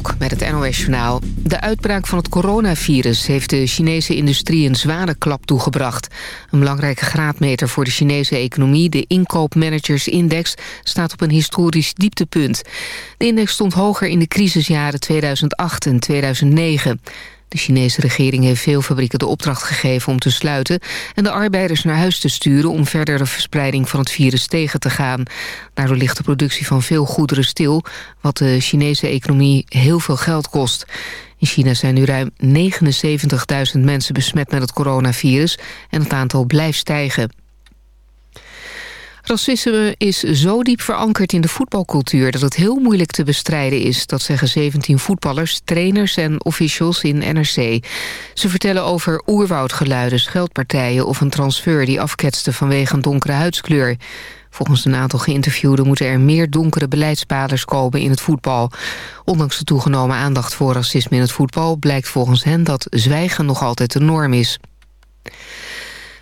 Met het NOS-journaal. De uitbraak van het coronavirus heeft de Chinese industrie een zware klap toegebracht. Een belangrijke graadmeter voor de Chinese economie, de inkoopmanagersindex, staat op een historisch dieptepunt. De index stond hoger in de crisisjaren 2008 en 2009. De Chinese regering heeft veel fabrieken de opdracht gegeven om te sluiten... en de arbeiders naar huis te sturen om verdere verspreiding van het virus tegen te gaan. Daardoor ligt de productie van veel goederen stil... wat de Chinese economie heel veel geld kost. In China zijn nu ruim 79.000 mensen besmet met het coronavirus... en het aantal blijft stijgen. Racisme is zo diep verankerd in de voetbalcultuur... dat het heel moeilijk te bestrijden is. Dat zeggen 17 voetballers, trainers en officials in NRC. Ze vertellen over oerwoudgeluiden, scheldpartijen... of een transfer die afketste vanwege een donkere huidskleur. Volgens een aantal geïnterviewden moeten er meer donkere beleidspaders komen in het voetbal. Ondanks de toegenomen aandacht voor racisme in het voetbal... blijkt volgens hen dat zwijgen nog altijd de norm is.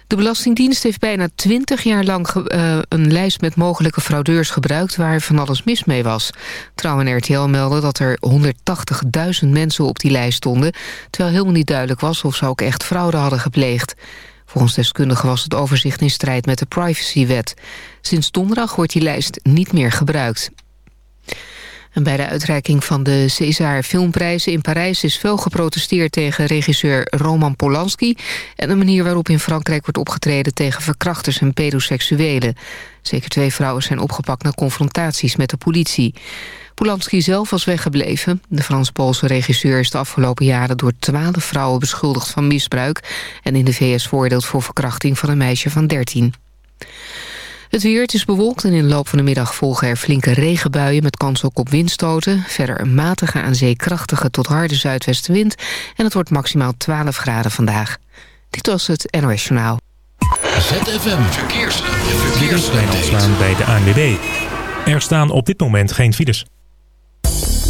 De Belastingdienst heeft bijna twintig jaar lang uh, een lijst met mogelijke fraudeurs gebruikt waar van alles mis mee was. Trouw en RTL melden dat er 180.000 mensen op die lijst stonden, terwijl helemaal niet duidelijk was of ze ook echt fraude hadden gepleegd. Volgens deskundigen was het overzicht in strijd met de privacywet. Sinds donderdag wordt die lijst niet meer gebruikt. Bij de uitreiking van de César Filmprijzen in Parijs... is veel geprotesteerd tegen regisseur Roman Polanski... en de manier waarop in Frankrijk wordt opgetreden... tegen verkrachters en pedoseksuelen. Zeker twee vrouwen zijn opgepakt na confrontaties met de politie. Polanski zelf was weggebleven. De Frans-Poolse regisseur is de afgelopen jaren... door twaalf vrouwen beschuldigd van misbruik... en in de VS voordeeld voor verkrachting van een meisje van 13. Het weer, het is bewolkt en in de loop van de middag volgen er flinke regenbuien... met kans ook op windstoten. Verder een matige aan zee krachtige tot harde zuidwestenwind... en het wordt maximaal 12 graden vandaag. Dit was het NOS Journaal. ZFM Verkeers. Verkeers. bij de ANWB. Er staan op dit moment geen files.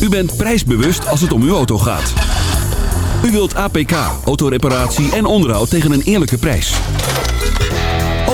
U bent prijsbewust als het om uw auto gaat. U wilt APK, autoreparatie en onderhoud tegen een eerlijke prijs.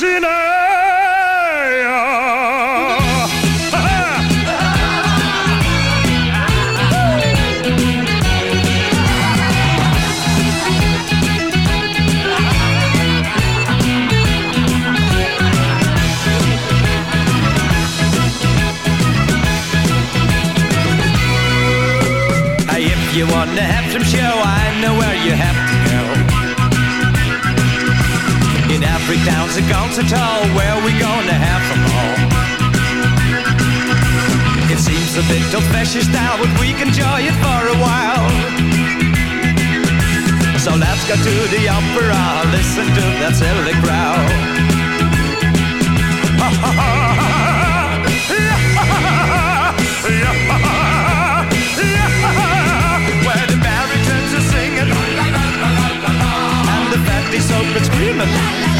Sinner! Town's a concert where we gonna have them all. It seems a bit old-fashioned style, but we can enjoy it for a while. So let's go to the opera, listen to that silly crowd. Where the baritons are singing and the screaming.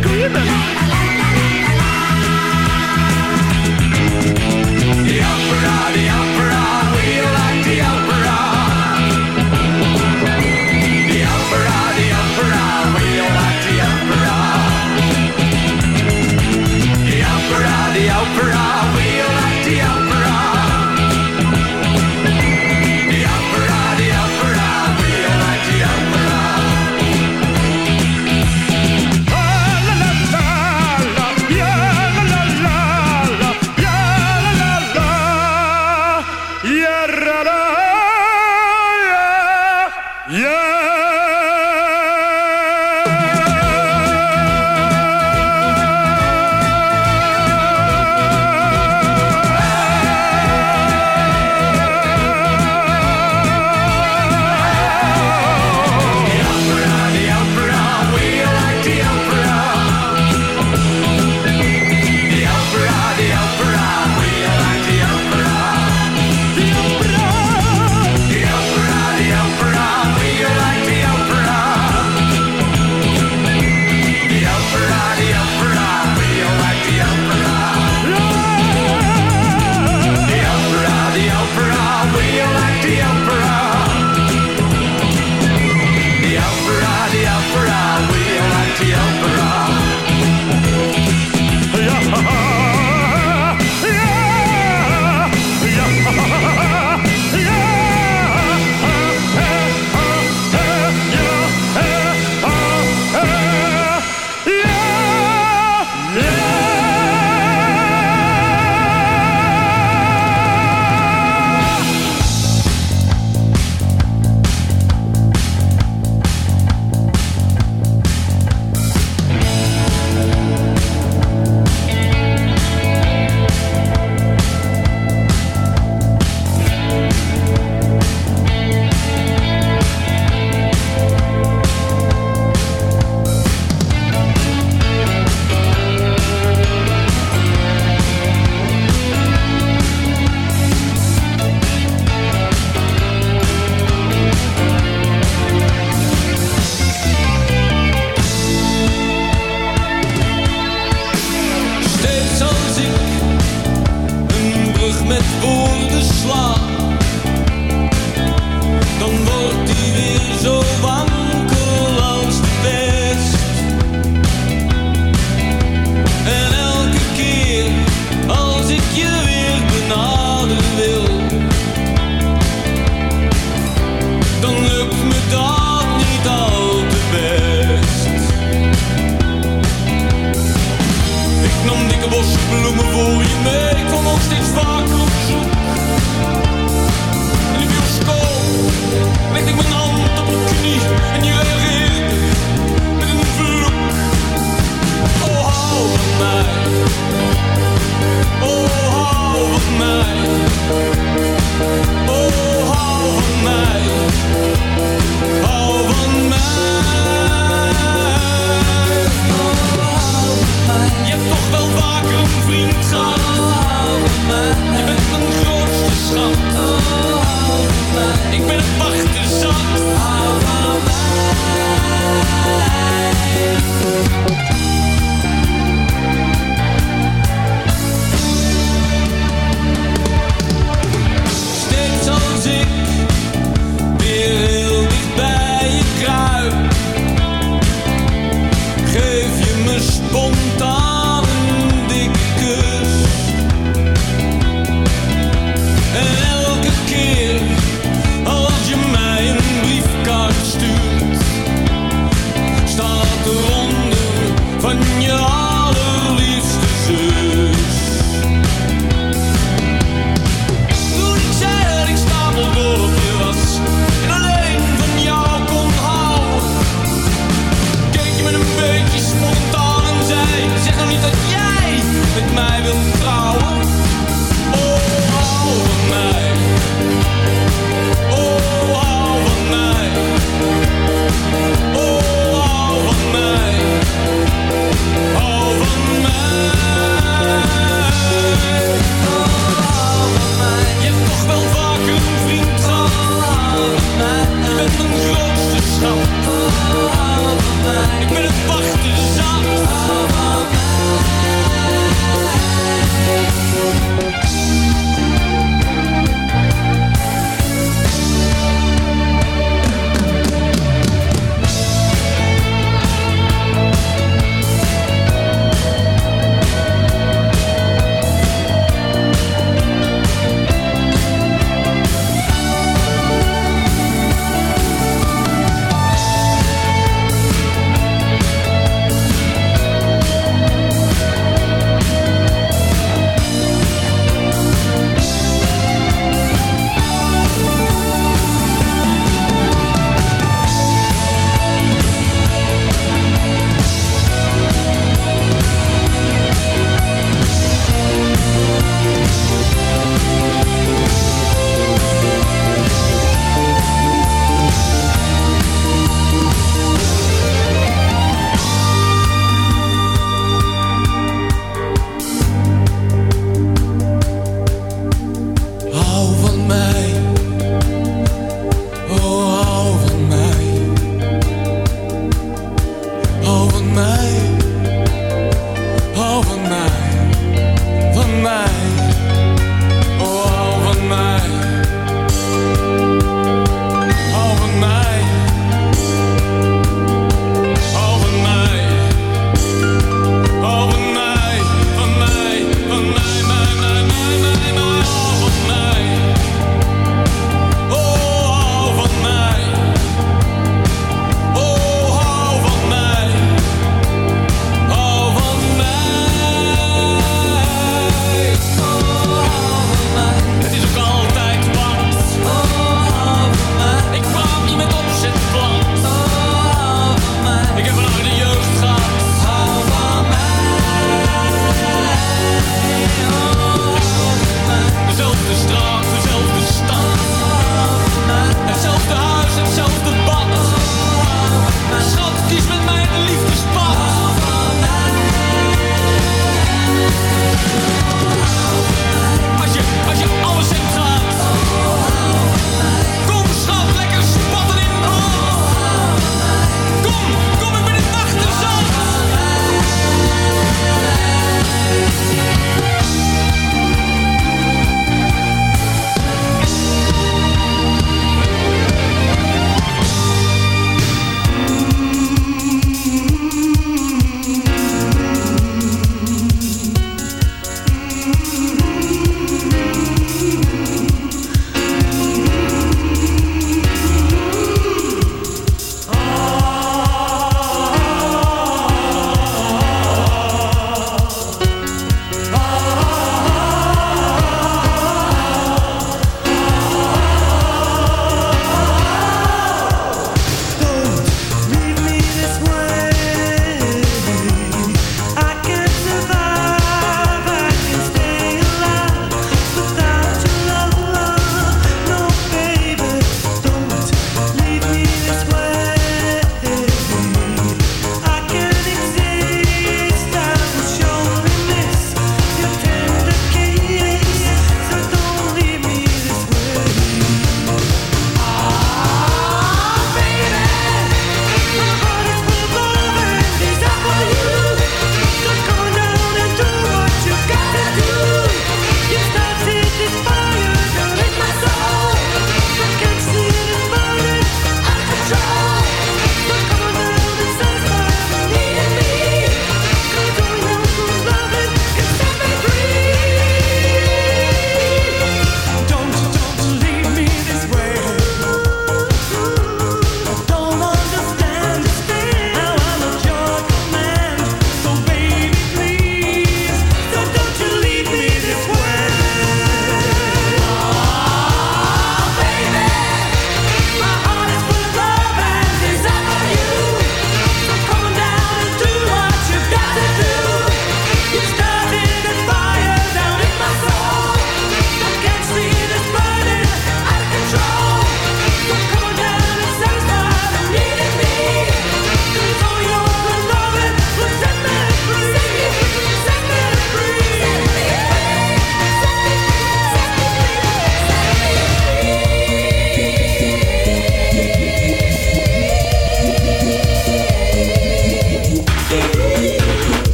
screaming. The opera, the opera,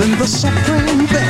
than the suffering that